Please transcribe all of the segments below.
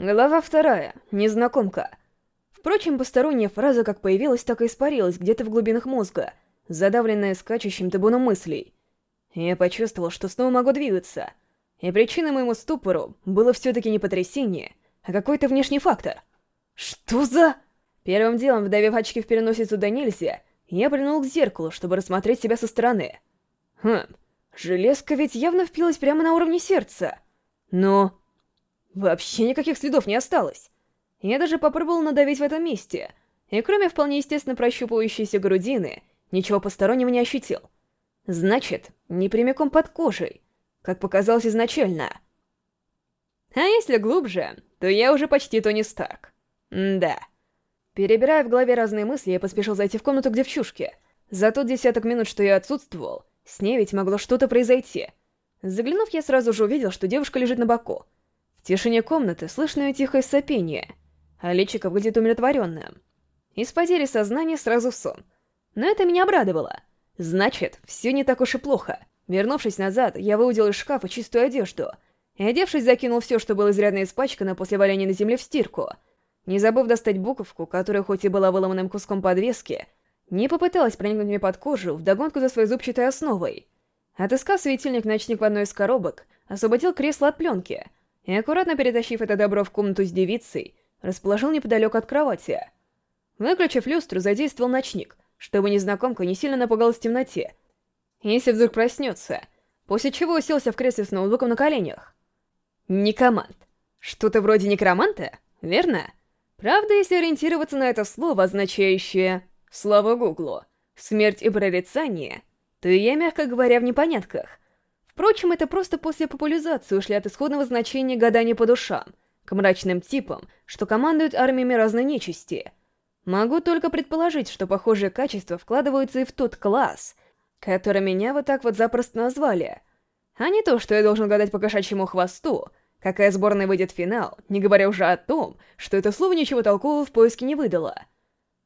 Глава вторая. Незнакомка. Впрочем, посторонняя фраза как появилась, так и испарилась где-то в глубинах мозга, задавленная скачущим табуном мыслей. Я почувствовал, что снова могу двигаться. И причиной моему ступору было все-таки не потрясение, а какой-то внешний фактор. Что за... Первым делом, вдавив очки в переносицу до нельзя, я прильнул к зеркалу, чтобы рассмотреть себя со стороны. Хм, железка ведь явно впилась прямо на уровне сердца. Но... Вообще никаких следов не осталось. Я даже попробовал надавить в этом месте, и кроме вполне естественно прощупывающейся грудины, ничего постороннего не ощутил. Значит, не прямиком под кожей, как показалось изначально. А если глубже, то я уже почти Тони Старк. Да. Перебирая в голове разные мысли, я поспешил зайти в комнату к девчушке. За тот десяток минут, что я отсутствовал, с ней ведь могло что-то произойти. Заглянув, я сразу же увидел, что девушка лежит на боку. В тишине комнаты слышно тихое сопение, а личико выглядит умиротворенным. Из потери сознания сразу в сон. Но это меня обрадовало. Значит, все не так уж и плохо. Вернувшись назад, я выудил из шкафа чистую одежду и, одевшись, закинул все, что было изрядно испачкано после валяния на земле в стирку — не забыв достать буковку, которая хоть и была выломанным куском подвески, не попыталась проникнуть мне под кожу вдогонку за своей зубчатой основой. Отыскав светильник-ночник в одной из коробок, освободил кресло от пленки и, аккуратно перетащив это добро в комнату с девицей, расположил неподалеку от кровати. Выключив люстру, задействовал ночник, чтобы незнакомка не сильно напугалась в темноте, если вдруг проснется, после чего уселся в кресле с ноутбуком на коленях. Некоманд. Что-то вроде некроманта, верно? Правда, если ориентироваться на это слово, означающее «слава Гуглу», «смерть и прорицание», то я, мягко говоря, в непонятках. Впрочем, это просто после популяризации ушли от исходного значения гадания по душам, к мрачным типам, что командуют армиями разной нечисти. Могу только предположить, что похожие качества вкладываются и в тот класс, который меня вот так вот запросто назвали. А не то, что я должен гадать по кошачьему хвосту, Какая сборная выйдет в финал, не говоря уже о том, что это слово ничего толкового в поиске не выдало.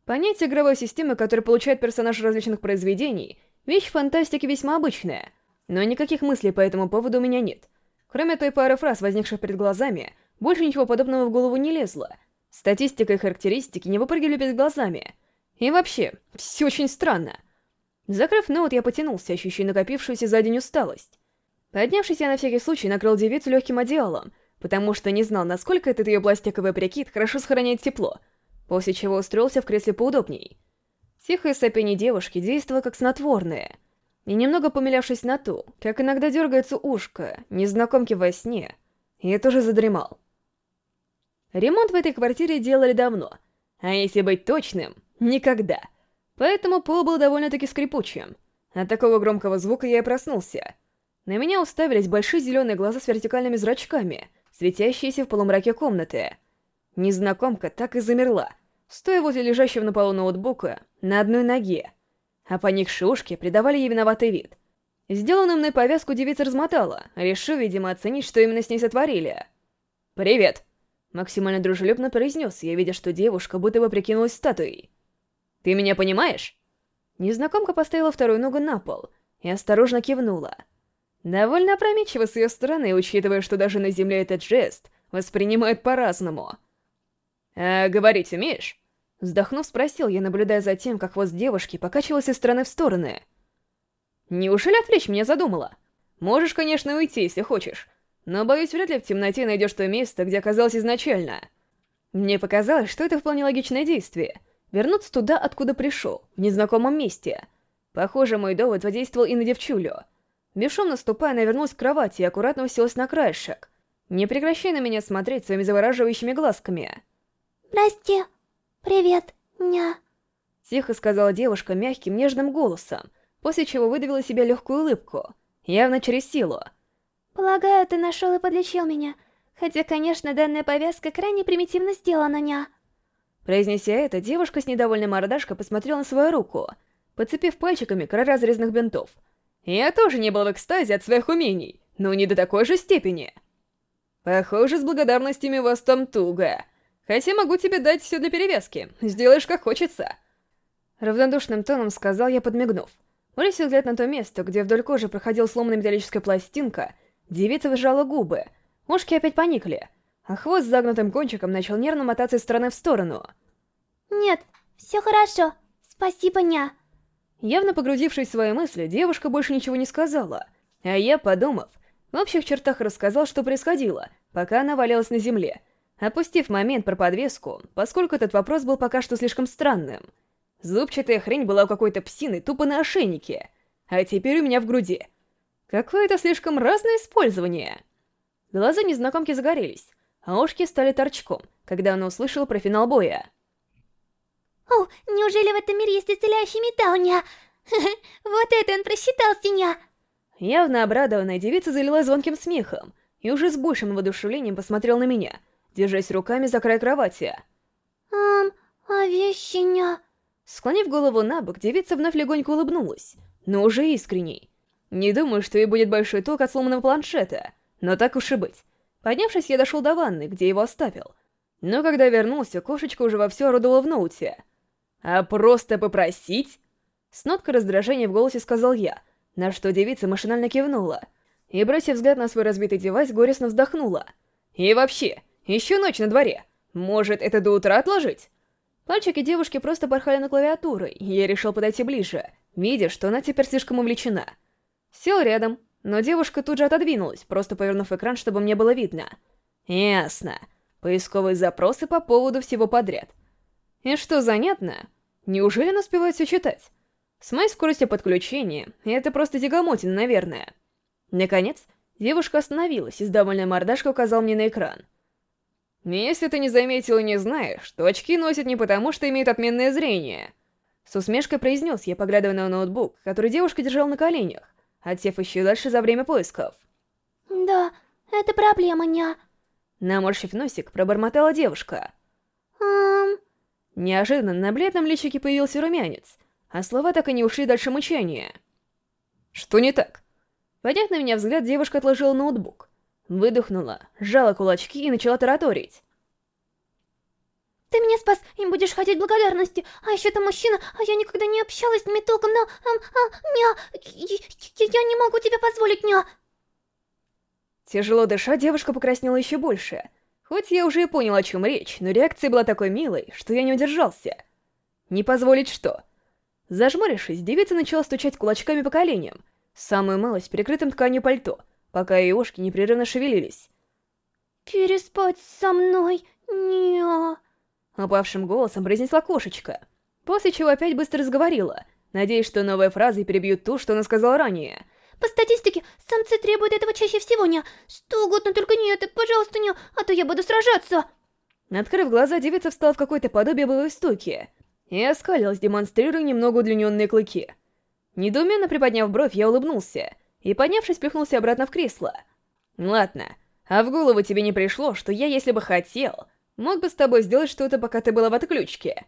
Понятие игровой системы, которое получает персонаж различных произведений, вещь фантастики весьма обычная, но никаких мыслей по этому поводу у меня нет. Кроме той пары фраз, возникших перед глазами, больше ничего подобного в голову не лезло. Статистика и характеристики не выпрыгивали перед глазами. И вообще, все очень странно. Закрыв ноут, я потянулся, ощущая накопившуюся за день усталость. Поднявшись, я на всякий случай накрыл девицу легким одеялом, потому что не знал, насколько этот ее пластиковый прикид хорошо сохраняет тепло, после чего устроился в кресле поудобней. Тихое сопение девушки действовало как снотворное, и немного помилявшись на то, как иногда дергается ушко, незнакомки во сне, я тоже задремал. Ремонт в этой квартире делали давно, а если быть точным, никогда. Поэтому пол был довольно-таки скрипучим. От такого громкого звука я и проснулся — на меня уставились большие зеленые глаза с вертикальными зрачками, светящиеся в полумраке комнаты. Незнакомка так и замерла, стоя возле лежащего на полу ноутбука на одной ноге, а поникшие ушки придавали ей виноватый вид. Сделанную мной повязку девица размотала, решив, видимо, оценить, что именно с ней сотворили. «Привет!» — максимально дружелюбно произнес я, видя, что девушка будто бы прикинулась статуей. «Ты меня понимаешь?» Незнакомка поставила вторую ногу на пол и осторожно кивнула — Довольно опрометчиво с ее стороны, учитывая, что даже на Земле этот жест воспринимают по-разному. «А говорить умеешь?» Вздохнув, спросил я, наблюдая за тем, как хвост девушки покачивался из стороны в стороны. «Неужели отвлечь меня задумала? Можешь, конечно, уйти, если хочешь, но, боюсь, вряд ли в темноте найдешь то место, где оказалось изначально». Мне показалось, что это вполне логичное действие — вернуться туда, откуда пришел, в незнакомом месте. Похоже, мой довод водействовал и на девчулю — Бесшумно ступая, она вернулась к кровати и аккуратно уселась на краешек, не прекращая на меня смотреть своими завораживающими глазками. «Прости. Привет, ня». Тихо сказала девушка мягким, нежным голосом, после чего выдавила себе легкую улыбку, явно через силу. «Полагаю, ты нашел и подлечил меня, хотя, конечно, данная повязка крайне примитивно сделана, ня». Произнеся это, девушка с недовольной мордашкой посмотрела на свою руку, подцепив пальчиками край разрезанных бинтов — я тоже не был в экстазе от своих умений, но не до такой же степени. Похоже, с благодарностями вас там туго. Хотя могу тебе дать все для перевязки, сделаешь как хочется. Равнодушным тоном сказал я, подмигнув. Бросил взгляд на то место, где вдоль кожи проходила сломанная металлическая пластинка, девица выжала губы, ушки опять поникли. а хвост с загнутым кончиком начал нервно мотаться из стороны в сторону. Нет, все хорошо. Спасибо, ня. Явно погрузившись в свои мысли, девушка больше ничего не сказала. А я, подумав, в общих чертах рассказал, что происходило, пока она валялась на земле, опустив момент про подвеску, поскольку этот вопрос был пока что слишком странным. Зубчатая хрень была у какой-то псины тупо на ошейнике, а теперь у меня в груди. Какое-то слишком разное использование. Глаза незнакомки загорелись, а ушки стали торчком, когда она услышала про финал боя. О, неужели в этом мире есть исцеляющий металл, ня? Вот это он просчитался, ня! Явно обрадованная девица залилась звонким смехом и уже с большим воодушевлением посмотрел на меня, держась руками за край кровати. «Эм, а вещи, ня?» Склонив голову на бок, девица вновь легонько улыбнулась, но уже искренней. Не думаю, что ей будет большой ток от сломанного планшета, но так уж и быть. Поднявшись, я дошел до ванны, где его оставил. Но когда вернулся, кошечка уже вовсю орудовала в ноуте. «А просто попросить?» С ноткой раздражения в голосе сказал я, на что девица машинально кивнула. И, бросив взгляд на свой разбитый девайс, горестно вздохнула. «И вообще, еще ночь на дворе. Может, это до утра отложить?» Пальчики девушки просто порхали на клавиатурой, и я решил подойти ближе, видя, что она теперь слишком увлечена. Сел рядом, но девушка тут же отодвинулась, просто повернув экран, чтобы мне было видно. Ясно. Поисковые запросы по поводу всего подряд. И что занятно, неужели она успевает все читать? С моей скоростью подключения, это просто тягомотина, наверное. Наконец, девушка остановилась и с довольной мордашкой указал мне на экран. «Если ты не заметил и не знаешь, то очки носят не потому, что имеют отменное зрение». С усмешкой произнес я, поглядывая на ноутбук, который девушка держала на коленях отсев еще дальше за время поисков. «Да, это проблема, ня». Наморщив носик, пробормотала девушка. «Эм...» Неожиданно на бледном личике появился румянец, а слова так и не ушли дальше мычания. «Что не так?» Подняв на меня взгляд, девушка отложила ноутбук. Выдохнула, сжала кулачки и начала тараторить. Ты меня спас, им будешь хотеть благодарности. А еще ты мужчина, а я никогда не общалась с ними толком, но... А, а, ня, я, я не могу тебе позволить, ня. Тяжело дыша, девушка покраснела еще больше. Хоть я уже и понял, о чем речь, но реакция была такой милой, что я не удержался. Не позволить что? Зажмурившись, девица начала стучать кулачками по коленям, самую малость перекрытым тканью пальто, пока ее ушки непрерывно шевелились. «Переспать со мной? Ня...» Упавшим голосом произнесла кошечка, после чего опять быстро разговорила, надеясь, что новые фразы перебьют ту, что она сказала ранее. «По статистике, самцы требуют этого чаще всего, не. Что угодно, только не это, пожалуйста, не, а то я буду сражаться!» Открыв глаза, девица встала в какое-то подобие былой стойки и оскалилась, демонстрируя немного удлиненные клыки. Недоуменно приподняв бровь, я улыбнулся и, поднявшись, плюхнулся обратно в кресло. «Ладно, а в голову тебе не пришло, что я, если бы хотел, Мог бы с тобой сделать что-то, пока ты была в отключке.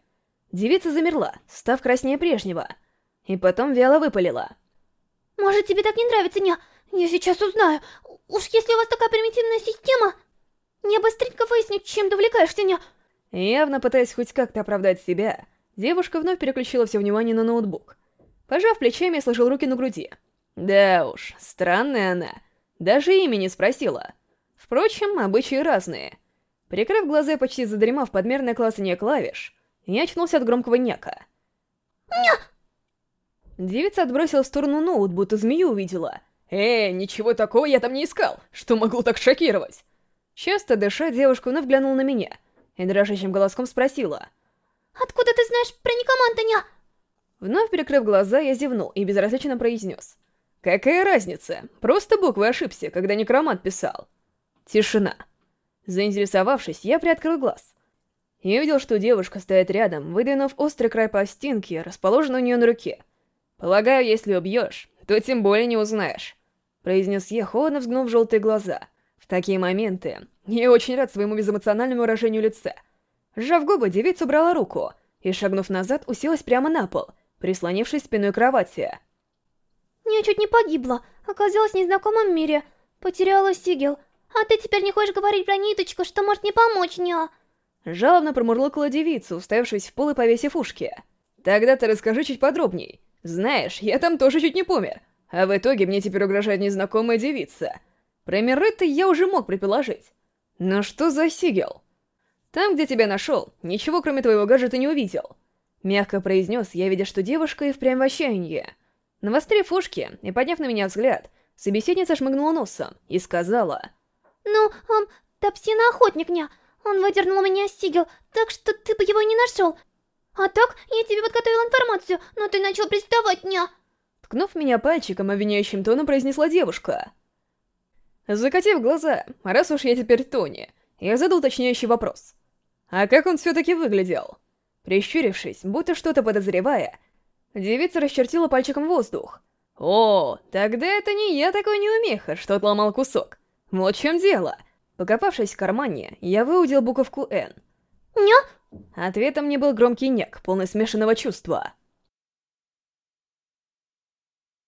Девица замерла, став краснее прежнего. И потом вяло выпалила. Может, тебе так не нравится, не? Я сейчас узнаю. Уж если у вас такая примитивная система, не быстренько выясню, чем ты увлекаешься, не? Явно пытаясь хоть как-то оправдать себя, девушка вновь переключила все внимание на ноутбук. Пожав плечами, сложил руки на груди. Да уж, странная она. Даже имя не спросила. Впрочем, обычаи разные. Прикрыв глаза почти задремав подмерное классание клавиш, я очнулся от громкого няка. Ня! Девица отбросила в сторону ноут, будто змею увидела. «Эй, ничего такого я там не искал! Что могло так шокировать?» Часто дыша, девушка вновь глянула на меня и дрожащим голоском спросила. «Откуда ты знаешь про некоманта, ня?» Вновь перекрыв глаза, я зевнул и безразлично произнес. «Какая разница? Просто буквы ошибся, когда некромант писал». Тишина. Заинтересовавшись, я приоткрыл глаз. И увидел, что девушка стоит рядом, выдвинув острый край пластинки, расположенной у нее на руке. «Полагаю, если убьешь, то тем более не узнаешь», — произнес я, холодно взглянув в желтые глаза. В такие моменты я очень рад своему безэмоциональному выражению лица. Сжав губы, девица убрала руку и, шагнув назад, уселась прямо на пол, прислонившись спиной к кровати. «Я чуть не погибла, оказалась в незнакомом мире, потеряла сигел, а ты теперь не хочешь говорить про ниточку, что может не помочь, ня? Жалобно промурлыкала девица, уставившись в пол и повесив ушки. Тогда ты расскажи чуть подробней. Знаешь, я там тоже чуть не помер. А в итоге мне теперь угрожает незнакомая девица. Про миры я уже мог предположить. Но что за сигел? Там, где тебя нашел, ничего кроме твоего гаджета не увидел. Мягко произнес я, видя, что девушка и впрямь в отчаянии. Навострив ушки и подняв на меня взгляд, собеседница шмыгнула носом и сказала... «Ну, эм, Топсина-охотник, ня. Он выдернул меня сигел, так что ты бы его не нашел. А так, я тебе подготовила информацию, но ты начал приставать, ня!» Ткнув меня пальчиком, обвиняющим тоном произнесла девушка. Закатив глаза, раз уж я теперь Тони, я задал уточняющий вопрос. А как он все-таки выглядел? Прищурившись, будто что-то подозревая, девица расчертила пальчиком воздух. О, тогда это не я такой неумеха, что отломал кусок. Вот в чем дело. Покопавшись в кармане, я выудил буковку «Н». «Ня?» Ответом мне был громкий няк, полный смешанного чувства —